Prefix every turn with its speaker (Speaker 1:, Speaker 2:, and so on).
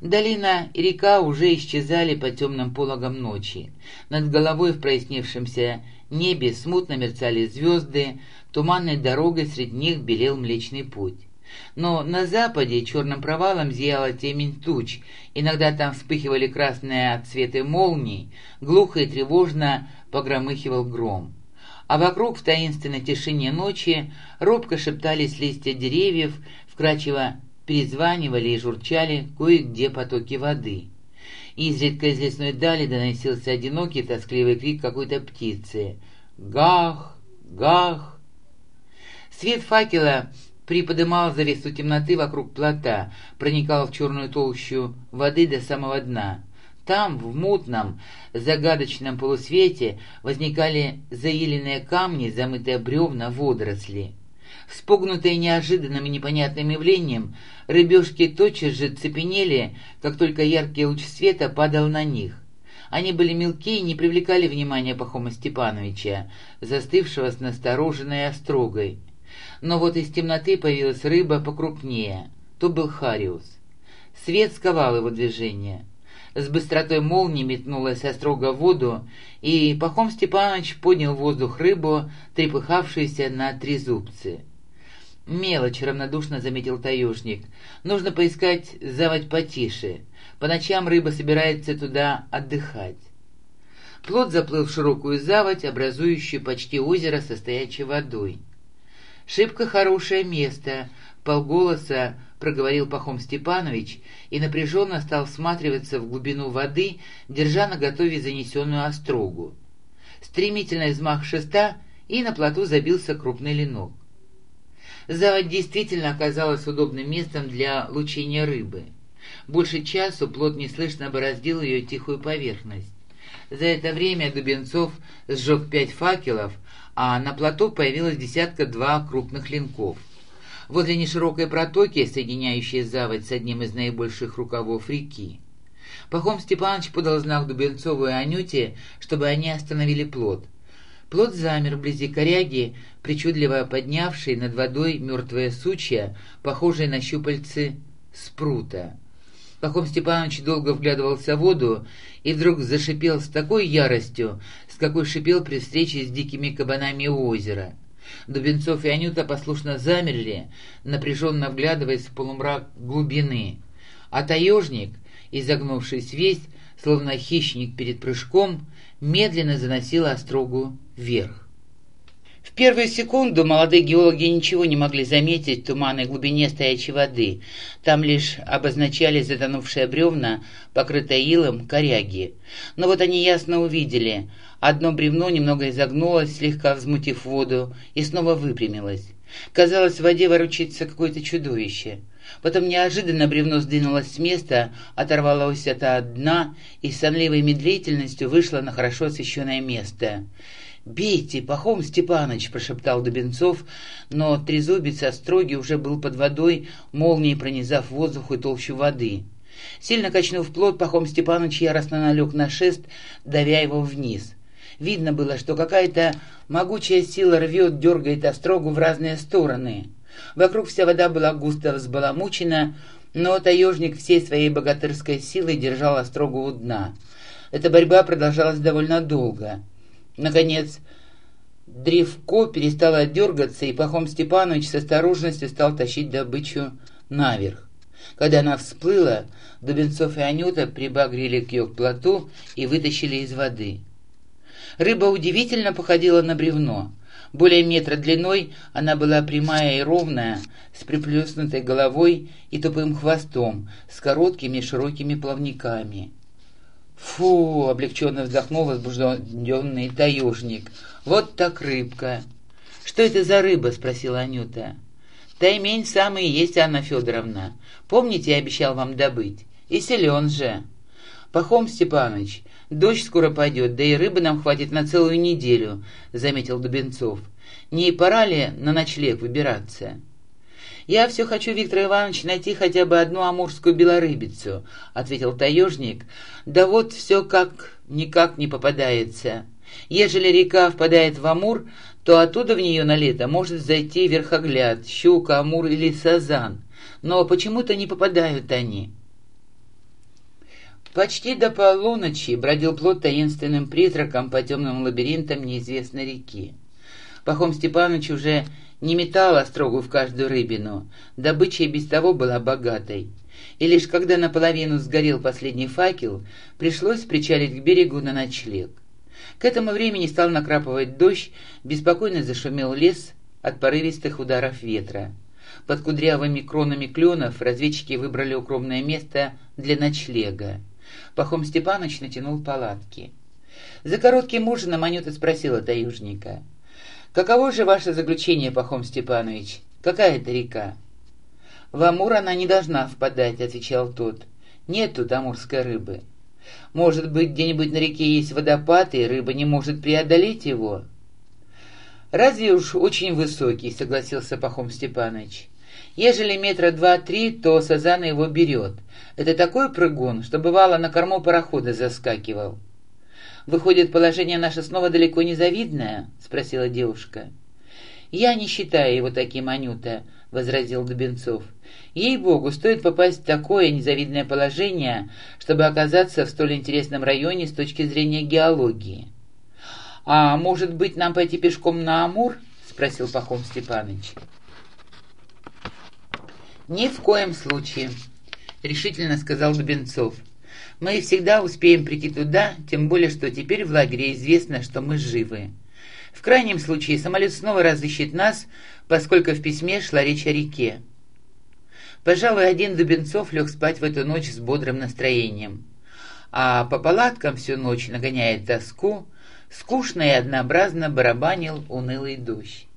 Speaker 1: Долина и река уже исчезали по темным пологам ночи. Над головой в прояснившемся небе смутно мерцали звезды, туманной дорогой среди них белел Млечный Путь. Но на западе черным провалом зияла темень туч, иногда там вспыхивали красные отцветы молний, глухо и тревожно погромыхивал гром. А вокруг в таинственной тишине ночи робко шептались листья деревьев, вкрадчиво перезванивали и журчали кое-где потоки воды. Изредка из лесной дали доносился одинокий тоскливый крик какой-то птицы. «Гах! Гах!» Свет факела приподымал завесу темноты вокруг плота, проникал в черную толщу воды до самого дна. Там, в мутном, загадочном полусвете, возникали заиленные камни, замытые бревна, водоросли. Спугнутые неожиданным и непонятным явлением, рыбешки тотчас же цепенели, как только яркий луч света падал на них. Они были мелкие и не привлекали внимания Пахома Степановича, застывшего с настороженной острогой. Но вот из темноты появилась рыба покрупнее. То был Хариус. Свет сковал его движение. С быстротой молнии метнулась острога в воду, и Пахом Степанович поднял в воздух рыбу, трепыхавшуюся на трезубцы. «Мелочь», — равнодушно заметил таежник. «Нужно поискать заводь потише. По ночам рыба собирается туда отдыхать». Плот заплыл в широкую заводь, образующую почти озеро со стоячей водой. «Шибко хорошее место», — полголоса проговорил Пахом Степанович и напряженно стал всматриваться в глубину воды, держа на готове занесенную острогу. Стремительный взмах шеста, и на плоту забился крупный ленок. Заводь действительно оказалась удобным местом для лучения рыбы. Больше часу плот неслышно бороздил ее тихую поверхность. За это время Дубенцов сжег пять факелов, а на плоту появилось десятка-два крупных линков. Возле неширокой протоки, соединяющей заводь с одним из наибольших рукавов реки, Пахом Степанович подал знак Дубенцову и Анюте, чтобы они остановили плот — Плод замер вблизи коряги, причудливо поднявший над водой мертвые сучья, похожие на щупальцы спрута. Пахом Степанович долго вглядывался в воду и вдруг зашипел с такой яростью, с какой шипел при встрече с дикими кабанами у озера. Дубенцов и Анюта послушно замерли, напряженно вглядываясь в полумрак глубины. А таежник, изогнувшись весь, словно хищник перед прыжком, медленно заносила острогу вверх. В первую секунду молодые геологи ничего не могли заметить в туманной глубине стоячей воды. Там лишь обозначали затонувшие бревна, покрытые илом, коряги. Но вот они ясно увидели. Одно бревно немного изогнулось, слегка взмутив воду, и снова выпрямилось. Казалось, в воде ворочится какое-то чудовище. Потом неожиданно бревно сдвинулось с места, оторвалось от дна и с сонливой медлительностью вышло на хорошо освещенное место. «Бейте, Пахом Степаныч!» — прошептал Дубенцов, но трезубец остроги уже был под водой, молнией пронизав воздух и толщу воды. Сильно качнув плот, Пахом Степаныч яростно налег на шест, давя его вниз. Видно было, что какая-то могучая сила рвет, дергает острогу в разные стороны. Вокруг вся вода была густо взбаламучена, но таежник всей своей богатырской силой держал острогу у дна. Эта борьба продолжалась довольно долго. Наконец, древко перестало дергаться, и Пахом Степанович с осторожностью стал тащить добычу наверх. Когда она всплыла, Дубенцов и Анюта прибагрили к ее плоту и вытащили из воды. Рыба удивительно походила на бревно. Более метра длиной она была прямая и ровная, с приплюснутой головой и тупым хвостом, с короткими широкими плавниками. «Фу!» — облегченно вздохнул возбужденный таежник. «Вот так рыбка!» «Что это за рыба?» — спросила Анюта. «Таймень самый есть, Анна Федоровна. Помните, я обещал вам добыть? И силен же!» «Пахом Степанович, дождь скоро пойдет, да и рыбы нам хватит на целую неделю», — заметил Дубенцов. «Не пора ли на ночлег выбираться?» «Я все хочу, Виктор Иванович, найти хотя бы одну амурскую белорыбицу», — ответил таежник. «Да вот все как никак не попадается. Ежели река впадает в Амур, то оттуда в нее на лето может зайти верхогляд, щука, амур или сазан. Но почему-то не попадают они». Почти до полуночи бродил плод таинственным призраком по темным лабиринтам неизвестной реки. Пахом Степанович уже не метал острогу в каждую рыбину, добыча и без того была богатой. И лишь когда наполовину сгорел последний факел, пришлось причалить к берегу на ночлег. К этому времени стал накрапывать дождь, беспокойно зашумел лес от порывистых ударов ветра. Под кудрявыми кронами кленов разведчики выбрали укромное место для ночлега. Пахом Степанович натянул палатки. За коротким ужином Анюта спросила таюжника. «Каково же ваше заключение, Пахом Степанович? Какая это река?» «В Амур она не должна впадать», — отвечал тот. «Нет тут амурской рыбы. Может быть, где-нибудь на реке есть водопад, и рыба не может преодолеть его?» «Разве уж очень высокий», — согласился Пахом Степанович. «Ежели метра два-три, то сазана его берет. Это такой прыгун, что бывало на корму парохода заскакивал». «Выходит, положение наше снова далеко не завидное?» — спросила девушка. «Я не считаю его таким, Анюта», — возразил Дубенцов. «Ей-богу, стоит попасть в такое незавидное положение, чтобы оказаться в столь интересном районе с точки зрения геологии». «А может быть, нам пойти пешком на Амур?» — спросил Пахом Степаныч. «Ни в коем случае», — решительно сказал Дубенцов. Мы всегда успеем прийти туда, тем более, что теперь в лагере известно, что мы живы. В крайнем случае самолет снова разыщет нас, поскольку в письме шла речь о реке. Пожалуй, один Дубенцов лег спать в эту ночь с бодрым настроением. А по палаткам всю ночь нагоняет тоску, скучно и однообразно барабанил унылый дождь.